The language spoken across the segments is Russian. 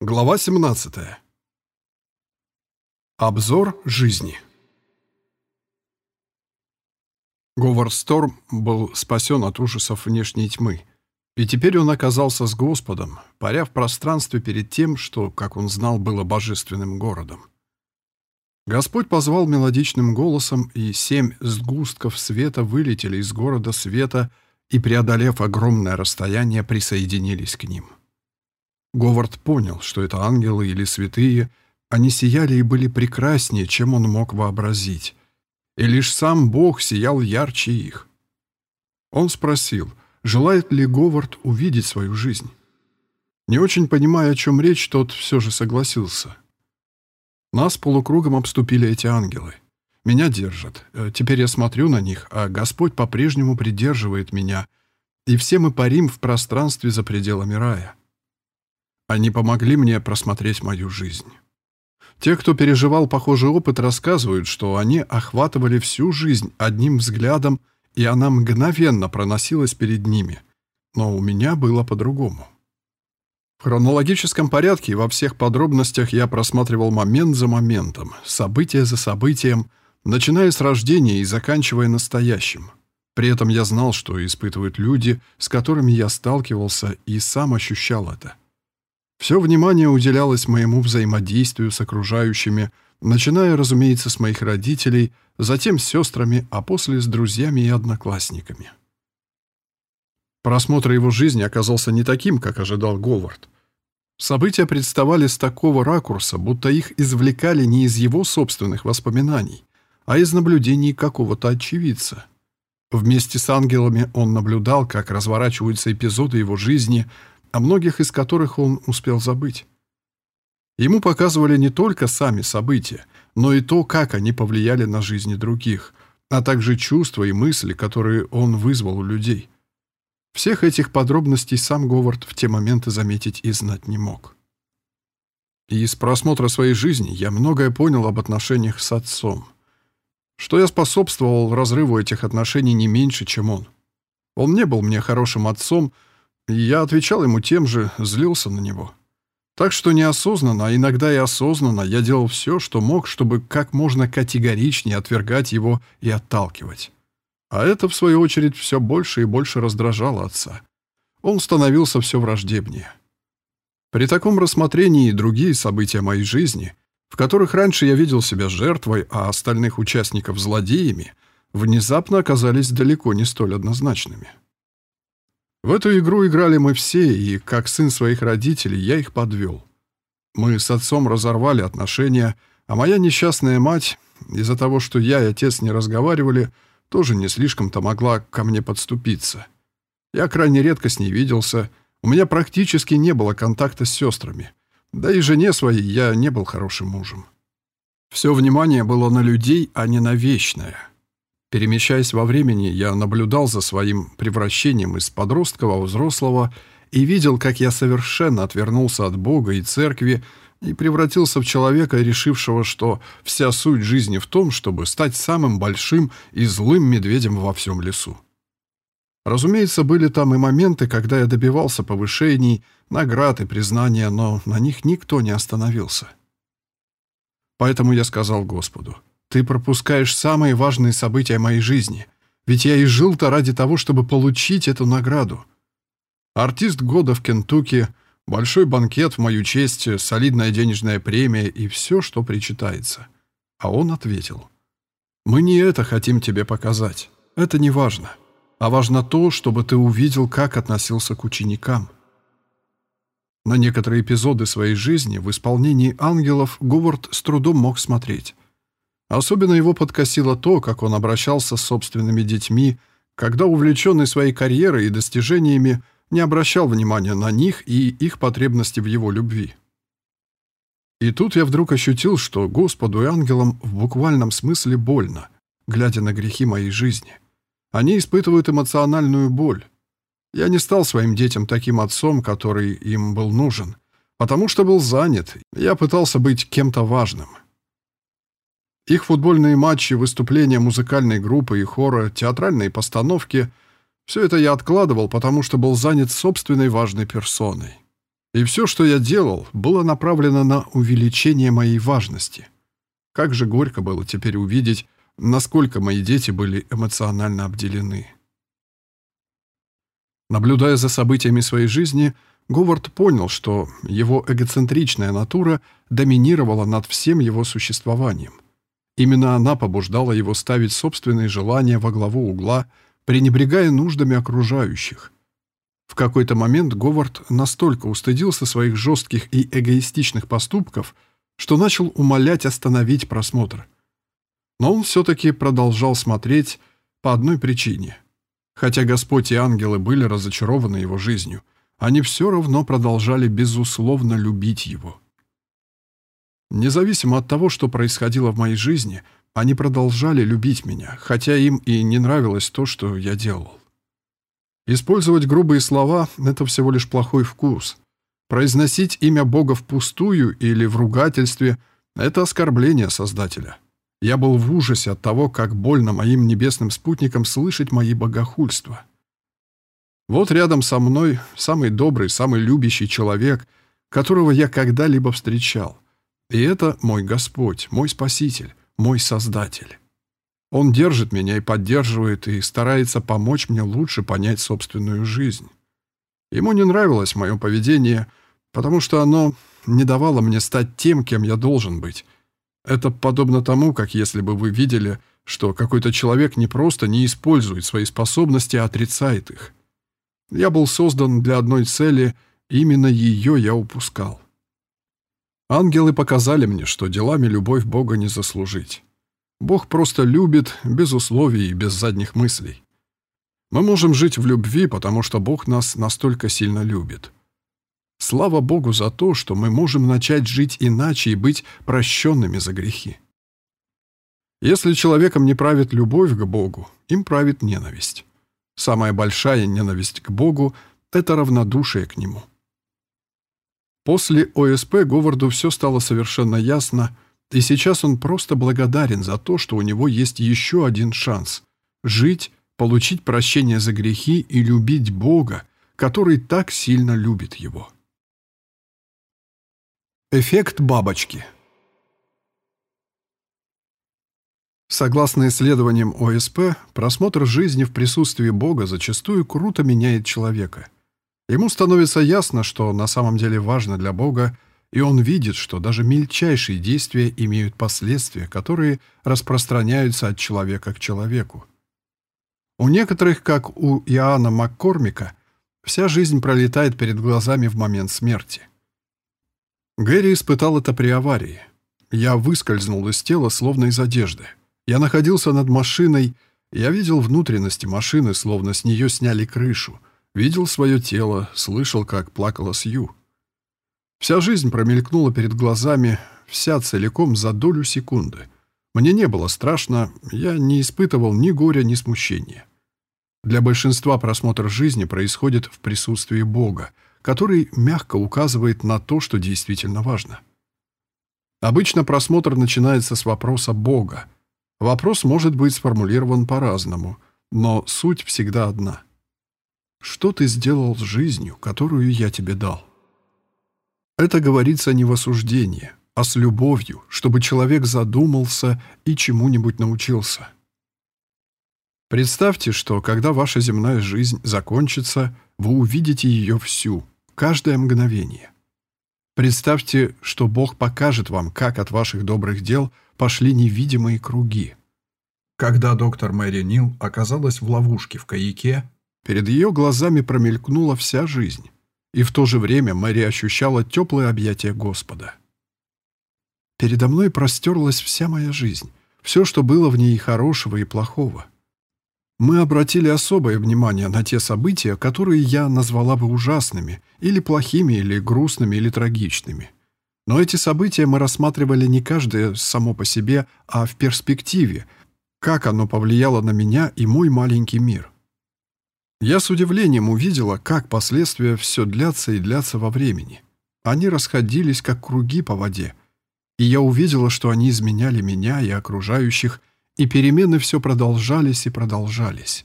Глава 17. Обзор жизни. Говард Сторм был спасен от ужасов внешней тьмы, и теперь он оказался с Господом, паря в пространстве перед тем, что, как он знал, было божественным городом. Господь позвал мелодичным голосом, и семь сгустков света вылетели из города света и, преодолев огромное расстояние, присоединились к ним. Говард понял, что это ангелы или святые, они сияли и были прекраснее, чем он мог вообразить. И лишь сам Бог сиял ярче их. Он спросил, желает ли Говард увидеть свою жизнь. Не очень понимая, о чем речь, тот все же согласился. Нас полукругом обступили эти ангелы. Меня держат. Э, теперь я смотрю на них, а Господь по-прежнему придерживает меня, и все мы парим в пространстве за пределами рая. Они помогли мне просмотреть мою жизнь. Те, кто переживал похожий опыт, рассказывают, что они охватывали всю жизнь одним взглядом, и она мгновенно проносилась перед ними. Но у меня было по-другому. В хронологическом порядке и во всех подробностях я просматривал момент за моментом, событие за событием, начиная с рождения и заканчивая настоящим. При этом я знал, что испытывают люди, с которыми я сталкивался, и сам ощущал это. Все внимание уделялось моему взаимодействию с окружающими, начиная, разумеется, с моих родителей, затем с сестрами, а после с друзьями и одноклассниками. Просмотр его жизни оказался не таким, как ожидал Говард. События представали с такого ракурса, будто их извлекали не из его собственных воспоминаний, а из наблюдений какого-то очевидца. Вместе с ангелами он наблюдал, как разворачиваются эпизоды его жизни – о многих из которых он успел забыть. Ему показывали не только сами события, но и то, как они повлияли на жизни других, а также чувства и мысли, которые он вызвал у людей. Всех этих подробностей сам Говард в те моменты заметить и знать не мог. Из просмотра своей жизни я многое понял об отношениях с отцом. Что я способствовал разрыву этих отношений не меньше, чем он. Он не был мне хорошим отцом, я отвечал ему тем же, злился на него. Так что неосознанно, а иногда и осознанно я делал все, что мог, чтобы как можно категоричнее отвергать его и отталкивать. А это, в свою очередь, все больше и больше раздражало отца. Он становился все враждебнее. При таком рассмотрении другие события моей жизни, в которых раньше я видел себя жертвой, а остальных участников злодеями, внезапно оказались далеко не столь однозначными. В эту игру играли мы все, и, как сын своих родителей, я их подвел. Мы с отцом разорвали отношения, а моя несчастная мать, из-за того, что я и отец не разговаривали, тоже не слишком-то могла ко мне подступиться. Я крайне редко с ней виделся, у меня практически не было контакта с сестрами. Да и жене своей я не был хорошим мужем. Все внимание было на людей, а не на вечное. Перемещаясь во времени, я наблюдал за своим превращением из подростка во взрослого и видел, как я совершенно отвернулся от Бога и церкви и превратился в человека, решившего, что вся суть жизни в том, чтобы стать самым большим и злым медведем во всем лесу. Разумеется, были там и моменты, когда я добивался повышений, наград и признания, но на них никто не остановился. Поэтому я сказал Господу — ты пропускаешь самые важные события моей жизни. Ведь я и жил-то ради того, чтобы получить эту награду. Артист года в Кентукки, большой банкет в мою честь, солидная денежная премия и все, что причитается. А он ответил. Мы не это хотим тебе показать. Это не важно. А важно то, чтобы ты увидел, как относился к ученикам. На некоторые эпизоды своей жизни в исполнении ангелов Говард с трудом мог смотреть. Особенно его подкосило то, как он обращался с собственными детьми, когда, увлеченный своей карьерой и достижениями, не обращал внимания на них и их потребности в его любви. И тут я вдруг ощутил, что Господу и ангелам в буквальном смысле больно, глядя на грехи моей жизни. Они испытывают эмоциональную боль. Я не стал своим детям таким отцом, который им был нужен, потому что был занят. Я пытался быть кем-то важным. Их футбольные матчи, выступления музыкальной группы и хора, театральные постановки — все это я откладывал, потому что был занят собственной важной персоной. И все, что я делал, было направлено на увеличение моей важности. Как же горько было теперь увидеть, насколько мои дети были эмоционально обделены. Наблюдая за событиями своей жизни, Говард понял, что его эгоцентричная натура доминировала над всем его существованием. Именно она побуждала его ставить собственные желания во главу угла, пренебрегая нуждами окружающих. В какой-то момент Говард настолько устыдился своих жестких и эгоистичных поступков, что начал умолять остановить просмотр. Но он все-таки продолжал смотреть по одной причине. Хотя Господь и ангелы были разочарованы его жизнью – они все равно продолжали безусловно любить его. Независимо от того, что происходило в моей жизни, они продолжали любить меня, хотя им и не нравилось то, что я делал. Использовать грубые слова — это всего лишь плохой вкус. Произносить имя Бога впустую или в ругательстве — это оскорбление Создателя. Я был в ужасе от того, как больно моим небесным спутникам слышать мои богохульства. Вот рядом со мной самый добрый, самый любящий человек, которого я когда-либо встречал. И это мой Господь, мой Спаситель, мой Создатель. Он держит меня и поддерживает, и старается помочь мне лучше понять собственную жизнь. Ему не нравилось мое поведение, потому что оно не давало мне стать тем, кем я должен быть. Это подобно тому, как если бы вы видели, что какой-то человек не просто не использует свои способности, а отрицает их. Я был создан для одной цели, именно ее я упускал. Ангелы показали мне, что делами любовь Бога не заслужить. Бог просто любит, без условий и без задних мыслей. Мы можем жить в любви, потому что Бог нас настолько сильно любит. Слава Богу за то, что мы можем начать жить иначе и быть прощенными за грехи. Если человеком не правит любовь к Богу, им правит ненависть. Самая большая ненависть к Богу — это равнодушие к Нему. После ОСП Говарду все стало совершенно ясно, и сейчас он просто благодарен за то, что у него есть еще один шанс — жить, получить прощение за грехи и любить Бога, который так сильно любит его. Эффект бабочки — Согласно исследованиям ОСП, просмотр жизни в присутствии Бога зачастую круто меняет человека. Ему становится ясно, что на самом деле важно для Бога, и он видит, что даже мельчайшие действия имеют последствия, которые распространяются от человека к человеку. У некоторых, как у Иоанна Маккормика, вся жизнь пролетает перед глазами в момент смерти. Гэри испытал это при аварии. Я выскользнул из тела, словно из одежды. Я находился над машиной, я видел внутренности машины, словно с нее сняли крышу, видел свое тело, слышал, как плакала Сью. Вся жизнь промелькнула перед глазами, вся целиком за долю секунды. Мне не было страшно, я не испытывал ни горя, ни смущения. Для большинства просмотр жизни происходит в присутствии Бога, который мягко указывает на то, что действительно важно. Обычно просмотр начинается с вопроса Бога, Вопрос может быть сформулирован по-разному, но суть всегда одна. Что ты сделал с жизнью, которую я тебе дал? Это говорится не в осуждении, а с любовью, чтобы человек задумался и чему-нибудь научился. Представьте, что когда ваша земная жизнь закончится, вы увидите ее всю, каждое мгновение. Представьте, что Бог покажет вам, как от ваших добрых дел – пошли невидимые круги. Когда доктор Мэри Нил оказалась в ловушке в каяке, перед ее глазами промелькнула вся жизнь, и в то же время Мэри ощущала теплое объятие Господа. Передо мной простерлась вся моя жизнь, все, что было в ней хорошего и плохого. Мы обратили особое внимание на те события, которые я назвала бы ужасными, или плохими, или грустными, или трагичными. Но эти события мы рассматривали не каждое само по себе, а в перспективе, как оно повлияло на меня и мой маленький мир. Я с удивлением увидела, как последствия все длятся и длятся во времени. Они расходились, как круги по воде. И я увидела, что они изменяли меня и окружающих, и перемены все продолжались и продолжались.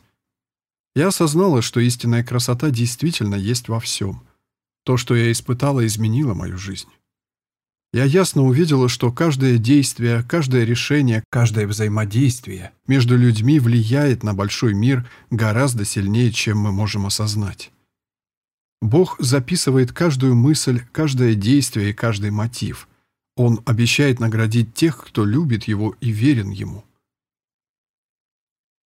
Я осознала, что истинная красота действительно есть во всем — То, что я испытала, изменило мою жизнь. Я ясно увидела, что каждое действие, каждое решение, каждое взаимодействие между людьми влияет на большой мир гораздо сильнее, чем мы можем осознать. Бог записывает каждую мысль, каждое действие и каждый мотив. Он обещает наградить тех, кто любит Его и верен Ему.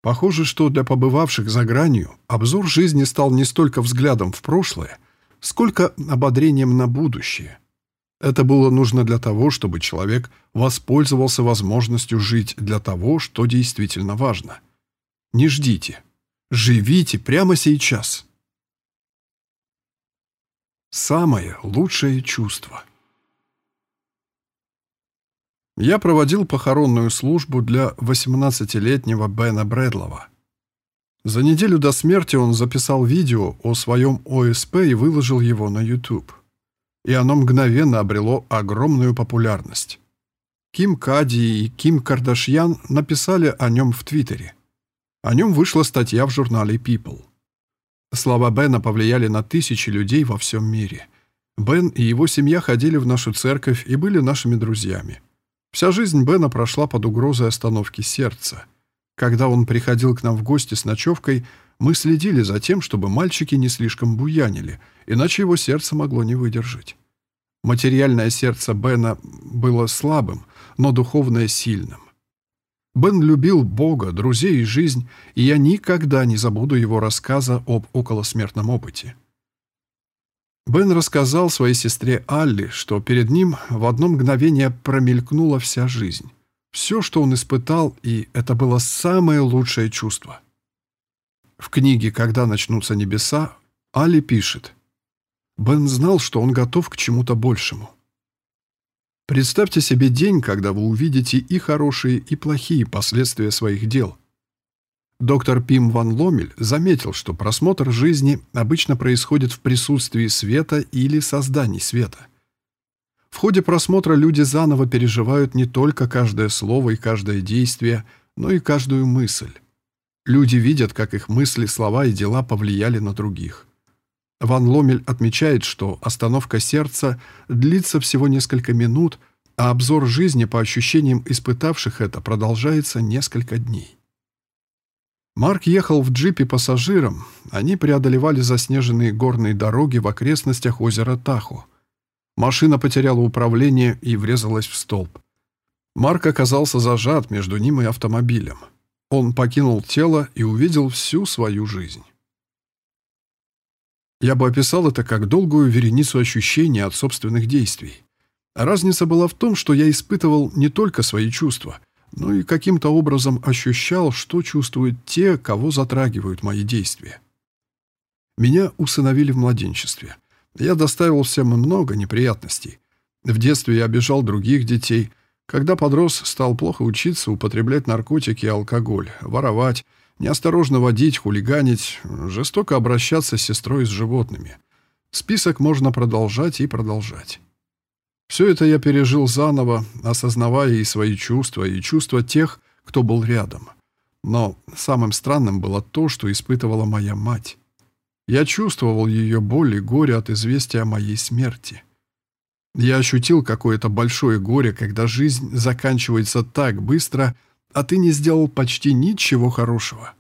Похоже, что для побывавших за гранью обзор жизни стал не столько взглядом в прошлое, сколько ободрением на будущее – это было нужно для того, чтобы человек воспользовался возможностью жить для того, что действительно важно. Не ждите. Живите прямо сейчас. Самое лучшее чувство. Я проводил похоронную службу для 18-летнего Бена Брэдлова. За неделю до смерти он записал видео о своем ОСП и выложил его на YouTube и оно мгновенно обрело огромную популярность. Ким Кади и Ким Кардашьян написали о нем в Твиттере. О нем вышла статья в журнале People. Слова Бена повлияли на тысячи людей во всем мире. Бен и его семья ходили в нашу церковь и были нашими друзьями. Вся жизнь Бена прошла под угрозой остановки сердца. Когда он приходил к нам в гости с ночевкой, мы следили за тем, чтобы мальчики не слишком буянили, иначе его сердце могло не выдержать. Материальное сердце Бена было слабым, но духовное — сильным. Бен любил Бога, друзей и жизнь, и я никогда не забуду его рассказа об околосмертном опыте. Бен рассказал своей сестре Алли, что перед ним в одно мгновение промелькнула вся жизнь. Все, что он испытал, и это было самое лучшее чувство — в книге «Когда начнутся небеса» Али пишет «Бен знал, что он готов к чему-то большему». Представьте себе день, когда вы увидите и хорошие, и плохие последствия своих дел. Доктор Пим Ван Ломель заметил, что просмотр жизни обычно происходит в присутствии света или созданий света. В ходе просмотра люди заново переживают не только каждое слово и каждое действие, но и каждую мысль. Люди видят, как их мысли, слова и дела повлияли на других. Ван Ломель отмечает, что остановка сердца длится всего несколько минут, а обзор жизни по ощущениям испытавших это продолжается несколько дней. Марк ехал в джипе пассажиром. Они преодолевали заснеженные горные дороги в окрестностях озера Тахо. Машина потеряла управление и врезалась в столб. Марк оказался зажат между ним и автомобилем. Он покинул тело и увидел всю свою жизнь. Я бы описал это как долгую вереницу ощущений от собственных действий. разница была в том, что я испытывал не только свои чувства, но и каким-то образом ощущал, что чувствуют те, кого затрагивают мои действия. Меня усыновили в младенчестве. Я доставил всем много неприятностей. В детстве я обижал других детей – когда подрос, стал плохо учиться, употреблять наркотики и алкоголь, воровать, неосторожно водить, хулиганить, жестоко обращаться с сестрой и с животными. Список можно продолжать и продолжать. Все это я пережил заново, осознавая и свои чувства, и чувства тех, кто был рядом. Но самым странным было то, что испытывала моя мать. Я чувствовал ее боль и горе от известия о моей смерти. Я ощутил какое-то большое горе, когда жизнь заканчивается так быстро, а ты не сделал почти ничего хорошего.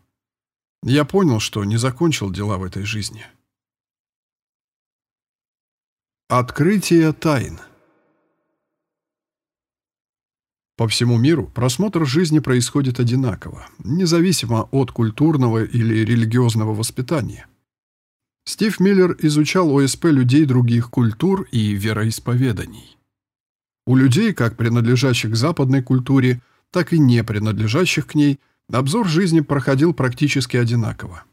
Я понял, что не закончил дела в этой жизни. Открытие тайн По всему миру просмотр жизни происходит одинаково, независимо от культурного или религиозного воспитания. Стив Миллер изучал ОСП людей других культур и вероисповеданий. У людей, как принадлежащих к западной культуре, так и не принадлежащих к ней, обзор жизни проходил практически одинаково.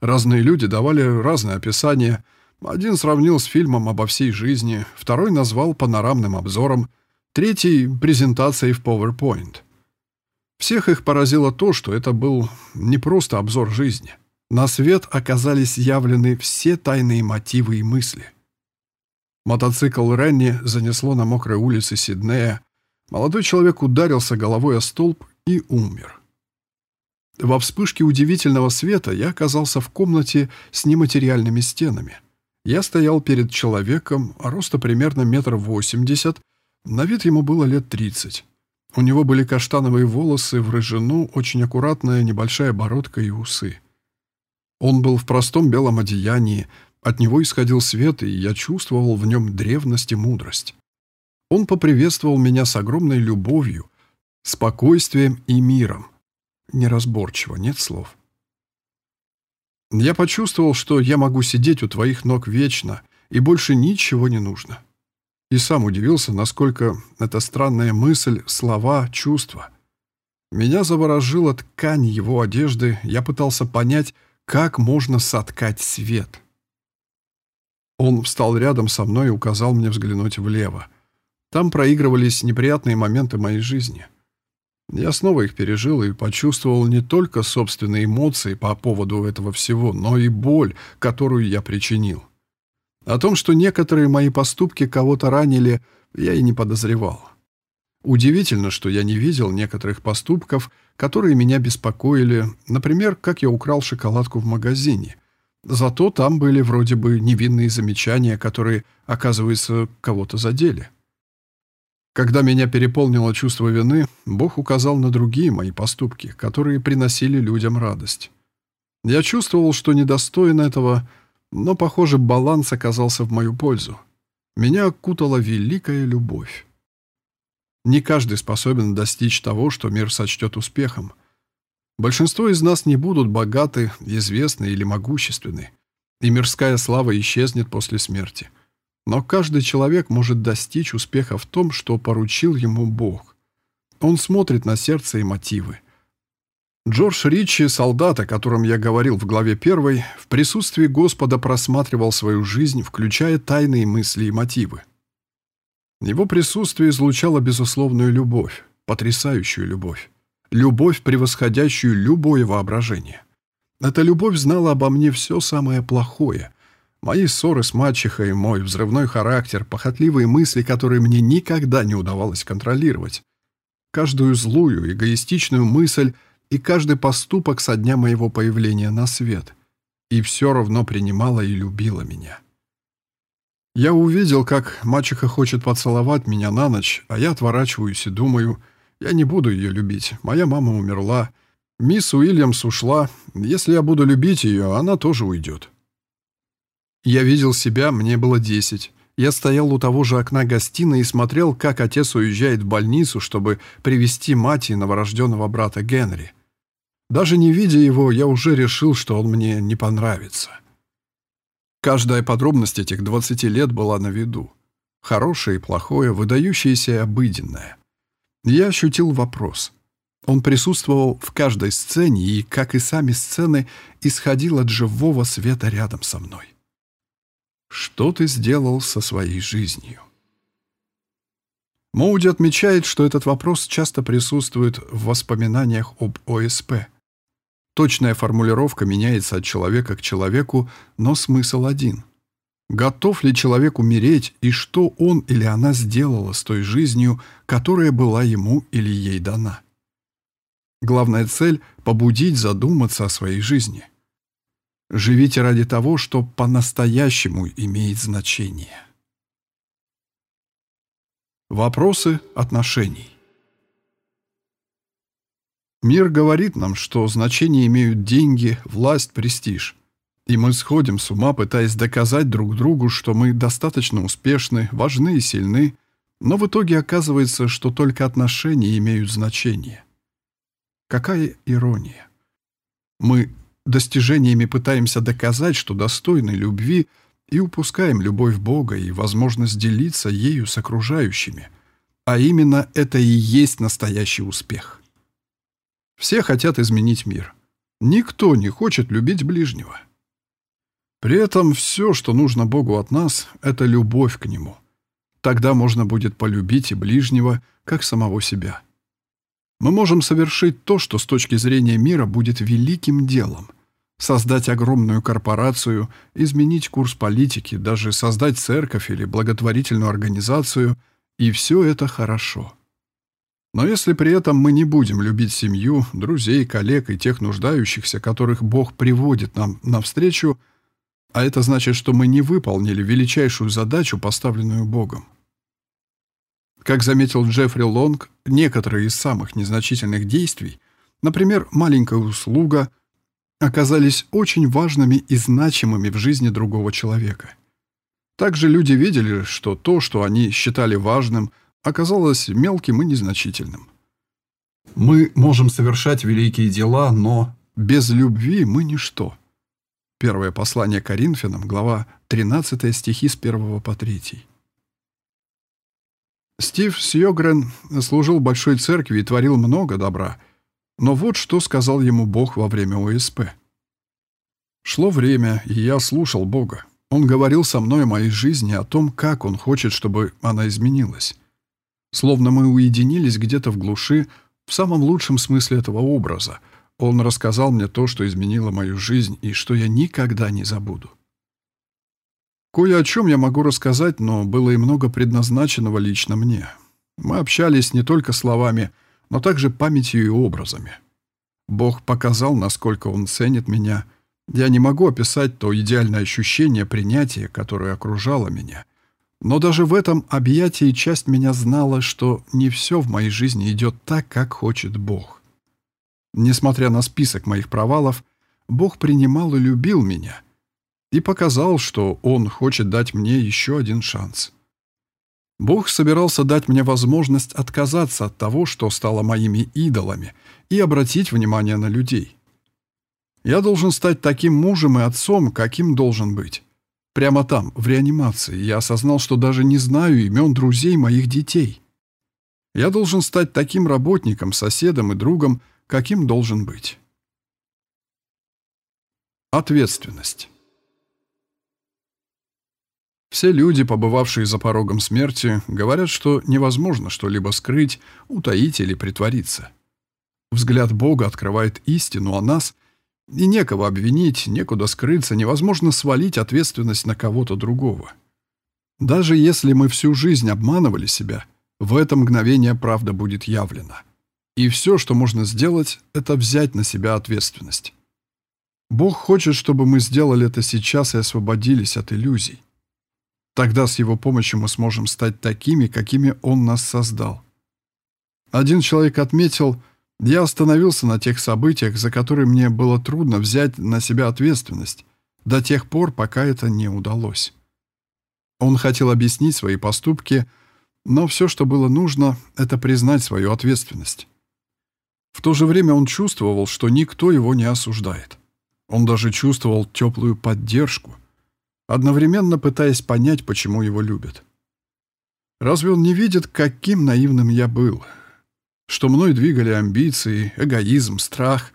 Разные люди давали разные описания. Один сравнил с фильмом обо всей жизни, второй назвал панорамным обзором, третий — презентацией в PowerPoint. Всех их поразило то, что это был не просто обзор жизни — на свет оказались явлены все тайные мотивы и мысли. Мотоцикл Ренни занесло на мокрой улице Сиднея. Молодой человек ударился головой о столб и умер. Во вспышке удивительного света я оказался в комнате с нематериальными стенами. Я стоял перед человеком, роста примерно метр восемьдесят, на вид ему было лет тридцать. У него были каштановые волосы в рыжину, очень аккуратная небольшая бородка и усы. Он был в простом белом одеянии, от него исходил свет, и я чувствовал в нем древность и мудрость. Он поприветствовал меня с огромной любовью, спокойствием и миром. Неразборчиво, нет слов. Я почувствовал, что я могу сидеть у твоих ног вечно, и больше ничего не нужно. И сам удивился, насколько эта странная мысль, слова, чувства. Меня заворожила ткань его одежды, я пытался понять, как можно соткать свет. Он встал рядом со мной и указал мне взглянуть влево. Там проигрывались неприятные моменты моей жизни. Я снова их пережил и почувствовал не только собственные эмоции по поводу этого всего, но и боль, которую я причинил. О том, что некоторые мои поступки кого-то ранили, я и не подозревал. Удивительно, что я не видел некоторых поступков, которые меня беспокоили, например, как я украл шоколадку в магазине. Зато там были вроде бы невинные замечания, которые, оказывается, кого-то задели. Когда меня переполнило чувство вины, Бог указал на другие мои поступки, которые приносили людям радость. Я чувствовал, что недостоин этого, но, похоже, баланс оказался в мою пользу. Меня окутала великая любовь. Не каждый способен достичь того, что мир сочтет успехом. Большинство из нас не будут богаты, известны или могущественны, и мирская слава исчезнет после смерти. Но каждый человек может достичь успеха в том, что поручил ему Бог. Он смотрит на сердце и мотивы. Джордж Ричи, солдат, о котором я говорил в главе 1, в присутствии Господа просматривал свою жизнь, включая тайные мысли и мотивы. Его присутствие излучало безусловную любовь, потрясающую любовь. Любовь, превосходящую любое воображение. Эта любовь знала обо мне все самое плохое, Мои ссоры с мачехой, мой взрывной характер, похотливые мысли, которые мне никогда не удавалось контролировать. Каждую злую, эгоистичную мысль и каждый поступок со дня моего появления на свет. И все равно принимала и любила меня. Я увидел, как мачеха хочет поцеловать меня на ночь, а я отворачиваюсь и думаю, я не буду ее любить, моя мама умерла, мисс Уильямс ушла, если я буду любить ее, она тоже уйдет. Я видел себя, мне было десять. Я стоял у того же окна гостиной и смотрел, как отец уезжает в больницу, чтобы привести мать и новорожденного брата Генри. Даже не видя его, я уже решил, что он мне не понравится. Каждая подробность этих 20 лет была на виду. Хорошее и плохое, выдающееся и обыденное. Я ощутил вопрос. Он присутствовал в каждой сцене и, как и сами сцены, исходил от живого света рядом со мной. Что ты сделал со своей жизнью? Моуди отмечает, что этот вопрос часто присутствует в воспоминаниях об ОСП. Точная формулировка меняется от человека к человеку, но смысл один. Готов ли человек умереть, и что он или она сделала с той жизнью, которая была ему или ей дана? Главная цель — побудить задуматься о своей жизни — Живите ради того, что по-настоящему имеет значение. Вопросы отношений. Мир говорит нам, что значение имеют деньги, власть, престиж. И мы сходим с ума, пытаясь доказать друг другу, что мы достаточно успешны, важны и сильны, но в итоге оказывается, что только отношения имеют значение. Какая ирония. Мы достижениями пытаемся доказать, что достойны любви, и упускаем любовь Бога и возможность делиться ею с окружающими. А именно это и есть настоящий успех. Все хотят изменить мир. Никто не хочет любить ближнего. При этом все, что нужно Богу от нас, это любовь к Нему. Тогда можно будет полюбить и ближнего, как самого себя. Мы можем совершить то, что с точки зрения мира будет великим делом – создать огромную корпорацию, изменить курс политики, даже создать церковь или благотворительную организацию, и все это хорошо. Но если при этом мы не будем любить семью, друзей, коллег и тех нуждающихся, которых Бог приводит нам навстречу, А это значит, что мы не выполнили величайшую задачу, поставленную Богом. Как заметил Джеффри Лонг, некоторые из самых незначительных действий, например, маленькая услуга, оказались очень важными и значимыми в жизни другого человека. Также люди видели, что то, что они считали важным, оказалось мелким и незначительным. Мы можем совершать великие дела, но без любви мы ничто. Первое послание Коринфянам, глава 13 стихи с 1 по 3. Стив Сьогрен служил большой церкви и творил много добра, но вот что сказал ему Бог во время ОСП. Шло время, и я слушал Бога. Он говорил со мной о моей жизни, о том, как Он хочет, чтобы она изменилась. Словно мы уединились где-то в глуши, в самом лучшем смысле этого образа. Он рассказал мне то, что изменило мою жизнь и что я никогда не забуду. Кое о чем я могу рассказать, но было и много предназначенного лично мне. Мы общались не только словами, но также памятью и образами. Бог показал, насколько Он ценит меня. Я не могу описать то идеальное ощущение принятия, которое окружало меня. Но даже в этом объятии часть меня знала, что не все в моей жизни идет так, как хочет Бог. Несмотря на список моих провалов, Бог принимал и любил меня и показал, что Он хочет дать мне еще один шанс. Бог собирался дать мне возможность отказаться от того, что стало моими идолами, и обратить внимание на людей. Я должен стать таким мужем и отцом, каким должен быть. Прямо там, в реанимации, я осознал, что даже не знаю имен друзей моих детей. Я должен стать таким работником, соседом и другом, каким должен быть. Ответственность. Все люди, побывавшие за порогом смерти, говорят, что невозможно что-либо скрыть, утаить или притвориться. Взгляд Бога открывает истину о нас – и некого обвинить, некуда скрыться, невозможно свалить ответственность на кого-то другого. Даже если мы всю жизнь обманывали себя, в это мгновение правда будет явлена. И все, что можно сделать, это взять на себя ответственность. Бог хочет, чтобы мы сделали это сейчас и освободились от иллюзий. Тогда с Его помощью мы сможем стать такими, какими Он нас создал. Один человек отметил – я остановился на тех событиях, за которые мне было трудно взять на себя ответственность, до тех пор, пока это не удалось. Он хотел объяснить свои поступки, но все, что было нужно, это признать свою ответственность. В то же время он чувствовал, что никто его не осуждает. Он даже чувствовал теплую поддержку, одновременно пытаясь понять, почему его любят. Разве он не видит, каким наивным я был, что мной двигали амбиции, эгоизм, страх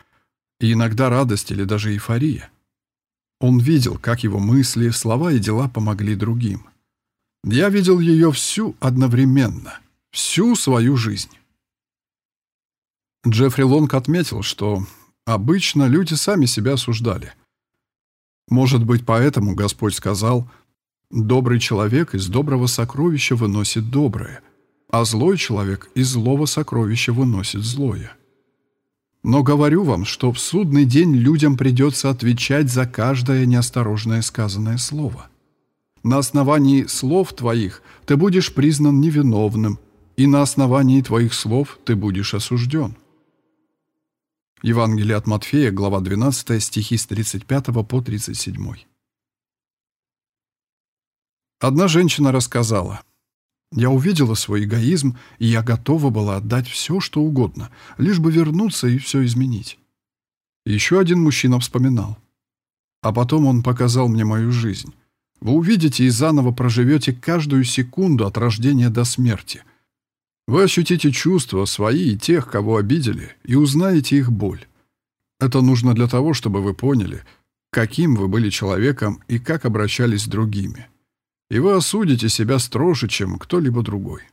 и иногда радость или даже эйфория. Он видел, как его мысли, слова и дела помогли другим. Я видел ее всю одновременно, всю свою жизнь. Джеффри Лонг отметил, что обычно люди сами себя осуждали. Может быть, поэтому Господь сказал «Добрый человек из доброго сокровища выносит доброе», а злой человек из злого сокровища выносит злое. Но говорю вам, что в судный день людям придется отвечать за каждое неосторожное сказанное слово. На основании слов твоих ты будешь признан невиновным, и на основании твоих слов ты будешь осужден. Евангелие от Матфея, глава 12, стихи с 35 по 37. Одна женщина рассказала – я увидела свой эгоизм, и я готова была отдать все, что угодно, лишь бы вернуться и все изменить. Еще один мужчина вспоминал. А потом он показал мне мою жизнь. Вы увидите и заново проживете каждую секунду от рождения до смерти. Вы ощутите чувства свои и тех, кого обидели, и узнаете их боль. Это нужно для того, чтобы вы поняли, каким вы были человеком и как обращались с другими и вы осудите себя строже, чем кто-либо другой.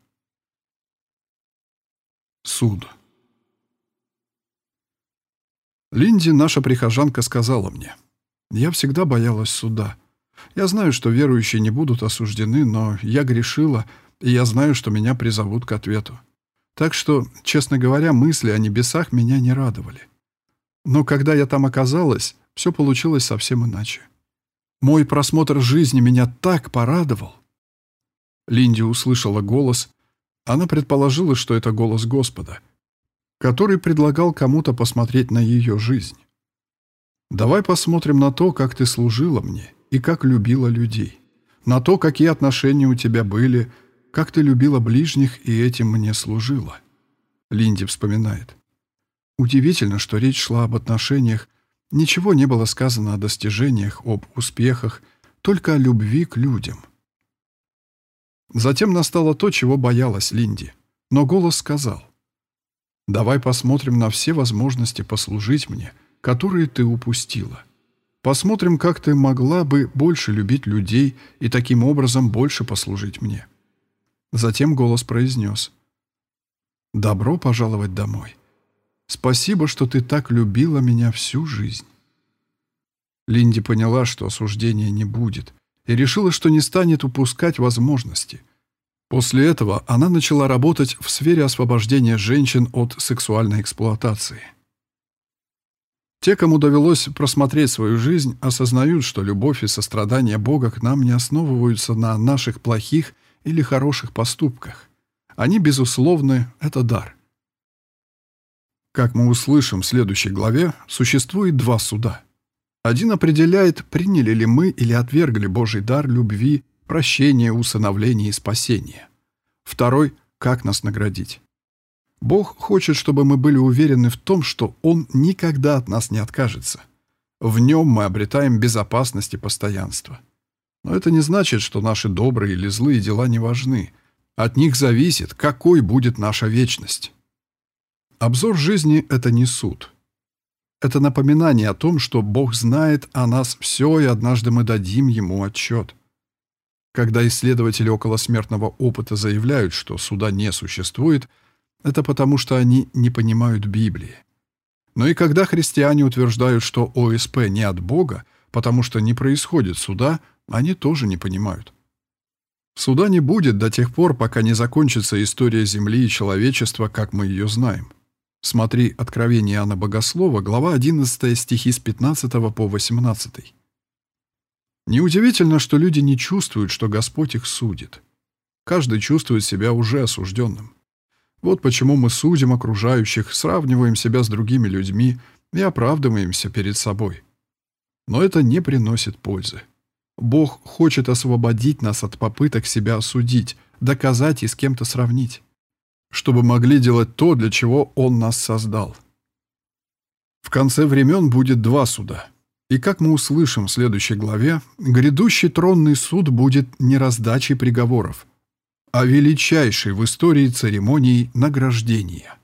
Суд. Линди, наша прихожанка, сказала мне, «Я всегда боялась суда. Я знаю, что верующие не будут осуждены, но я грешила, и я знаю, что меня призовут к ответу. Так что, честно говоря, мысли о небесах меня не радовали. Но когда я там оказалась, все получилось совсем иначе. Мой просмотр жизни меня так порадовал. Линди услышала голос. Она предположила, что это голос Господа, который предлагал кому-то посмотреть на ее жизнь. «Давай посмотрим на то, как ты служила мне и как любила людей, на то, какие отношения у тебя были, как ты любила ближних и этим мне служила». Линди вспоминает. Удивительно, что речь шла об отношениях, ничего не было сказано о достижениях, об успехах, только о любви к людям. Затем настало то, чего боялась Линди. Но голос сказал, «Давай посмотрим на все возможности послужить мне, которые ты упустила. Посмотрим, как ты могла бы больше любить людей и таким образом больше послужить мне». Затем голос произнес, «Добро пожаловать домой. Спасибо, что ты так любила меня всю жизнь». Линди поняла, что осуждения не будет, и решила, что не станет упускать возможности. После этого она начала работать в сфере освобождения женщин от сексуальной эксплуатации. Те, кому довелось просмотреть свою жизнь, осознают, что любовь и сострадание Бога к нам не основываются на наших плохих или хороших поступках. Они, безусловны, это дар. Как мы услышим в следующей главе, существует два суда. Один определяет, приняли ли мы или отвергли Божий дар любви, прощения, усыновления и спасения. Второй — как нас наградить. Бог хочет, чтобы мы были уверены в том, что Он никогда от нас не откажется. В Нем мы обретаем безопасность и постоянство. Но это не значит, что наши добрые или злые дела не важны. От них зависит, какой будет наша вечность. Обзор жизни — это не суд. Это напоминание о том, что Бог знает о нас все, и однажды мы дадим Ему отчет. Когда исследователи околосмертного опыта заявляют, что суда не существует, это потому, что они не понимают Библии. Но и когда христиане утверждают, что ОСП не от Бога, потому что не происходит суда, они тоже не понимают. Суда не будет до тех пор, пока не закончится история Земли и человечества, как мы ее знаем. Смотри Откровение Иоанна Богослова, глава 11, стихи с 15 по 18. Неудивительно, что люди не чувствуют, что Господь их судит. Каждый чувствует себя уже осужденным. Вот почему мы судим окружающих, сравниваем себя с другими людьми и оправдываемся перед собой. Но это не приносит пользы. Бог хочет освободить нас от попыток себя осудить, доказать и с кем-то сравнить, чтобы могли делать то, для чего Он нас создал. В конце времен будет два суда. И как мы услышим в следующей главе, грядущий тронный суд будет не раздачей приговоров, а величайшей в истории церемонией награждения.